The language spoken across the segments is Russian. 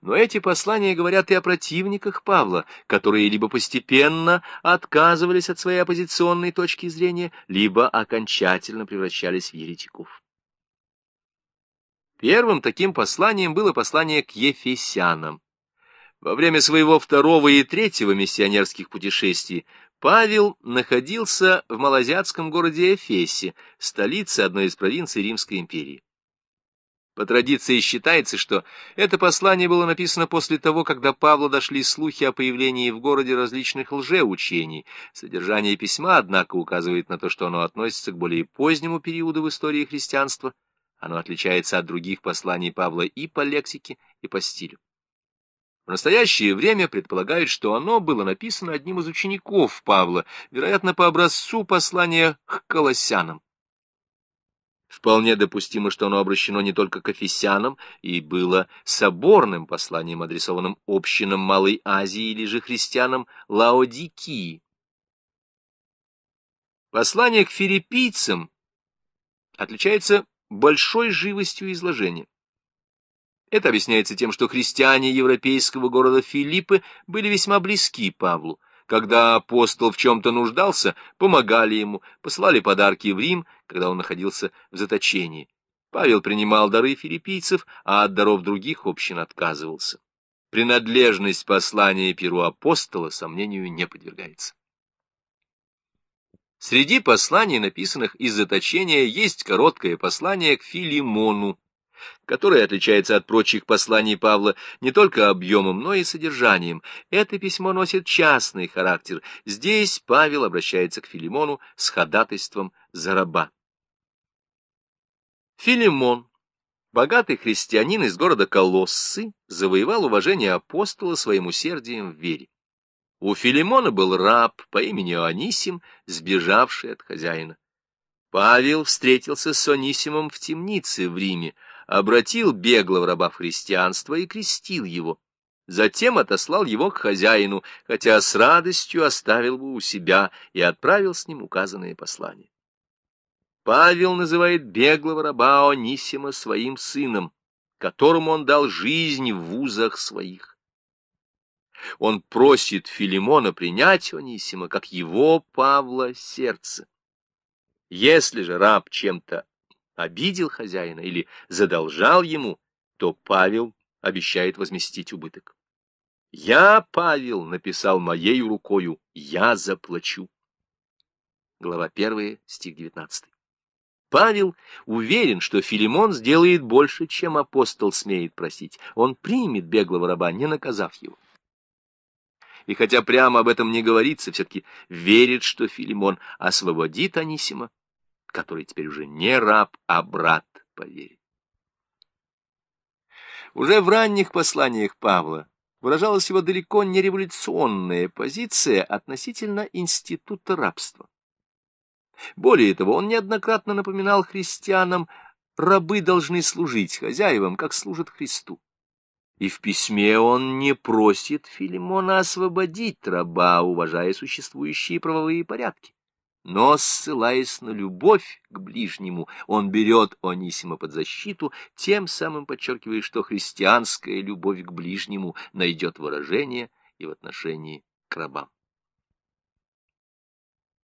Но эти послания говорят и о противниках Павла, которые либо постепенно отказывались от своей оппозиционной точки зрения, либо окончательно превращались в еретиков. Первым таким посланием было послание к Ефесянам. Во время своего второго и третьего миссионерских путешествий Павел находился в малазиатском городе Эфесе, столице одной из провинций Римской империи. По традиции считается, что это послание было написано после того, когда Павлу дошли слухи о появлении в городе различных лжеучений. Содержание письма, однако, указывает на то, что оно относится к более позднему периоду в истории христианства. Оно отличается от других посланий Павла и по лексике, и по стилю. В настоящее время предполагают, что оно было написано одним из учеников Павла, вероятно, по образцу послания к колоссянам. Вполне допустимо, что оно обращено не только к офисянам и было соборным посланием, адресованным общинам Малой Азии или же христианам Лаодикии. Послание к филиппийцам отличается большой живостью изложения. Это объясняется тем, что христиане европейского города Филиппы были весьма близки Павлу, когда апостол в чем-то нуждался, помогали ему, послали подарки в Рим, когда он находился в заточении. Павел принимал дары филиппийцев, а от даров других общин отказывался. Принадлежность послания перу апостола сомнению не подвергается. Среди посланий, написанных из заточения, есть короткое послание к Филимону, которое отличается от прочих посланий Павла не только объемом, но и содержанием. Это письмо носит частный характер. Здесь Павел обращается к Филимону с ходатайством за раба. Филимон, богатый христианин из города Колоссы, завоевал уважение апостола своим усердием в вере. У Филимона был раб по имени Анисим, сбежавший от хозяина. Павел встретился с Анисимом в темнице в Риме, обратил беглого раба в христианство и крестил его. Затем отослал его к хозяину, хотя с радостью оставил бы у себя и отправил с ним указанное послание. Павел называет беглого раба Онисима своим сыном, которому он дал жизнь в вузах своих. Он просит Филимона принять Онисима, как его, Павла, сердце. Если же раб чем-то обидел хозяина или задолжал ему, то Павел обещает возместить убыток. «Я, Павел, написал моей рукою, я заплачу». Глава 1, стих 19. Павел уверен, что Филимон сделает больше, чем апостол смеет просить. Он примет беглого раба, не наказав его. И хотя прямо об этом не говорится, все-таки верит, что Филимон освободит Анисима который теперь уже не раб, а брат по вере. Уже в ранних посланиях Павла выражалась его далеко не революционная позиция относительно института рабства. Более того, он неоднократно напоминал христианам, рабы должны служить хозяевам, как служат Христу. И в письме он не просит Филимона освободить раба, уважая существующие правовые порядки. Но, ссылаясь на любовь к ближнему, он берет Онисима под защиту, тем самым подчеркивая, что христианская любовь к ближнему найдет выражение и в отношении к рабам.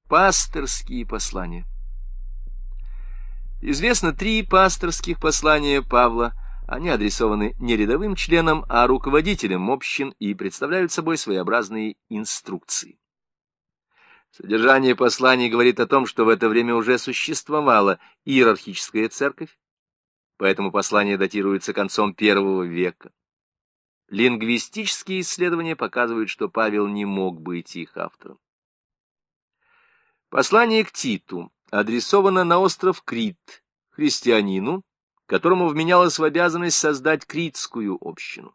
Пасторские послания Известно три пасторских послания Павла. Они адресованы не рядовым членам, а руководителям общин и представляют собой своеобразные инструкции. Содержание посланий говорит о том, что в это время уже существовала иерархическая церковь, поэтому послание датируется концом первого века. Лингвистические исследования показывают, что Павел не мог быть их автором. Послание к Титу адресовано на остров Крит, христианину, которому вменялось в обязанность создать критскую общину.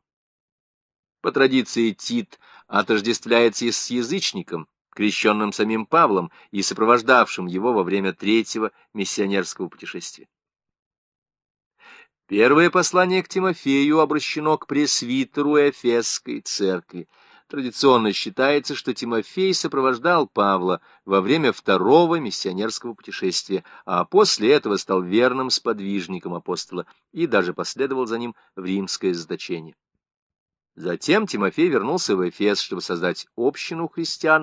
По традиции Тит отождествляется с язычником, крещенным самим Павлом и сопровождавшим его во время третьего миссионерского путешествия. Первое послание к Тимофею обращено к пресвитеру Эфесской церкви. Традиционно считается, что Тимофей сопровождал Павла во время второго миссионерского путешествия, а после этого стал верным сподвижником апостола и даже последовал за ним в римское заточение. Затем Тимофей вернулся в Эфес, чтобы создать общину христиан,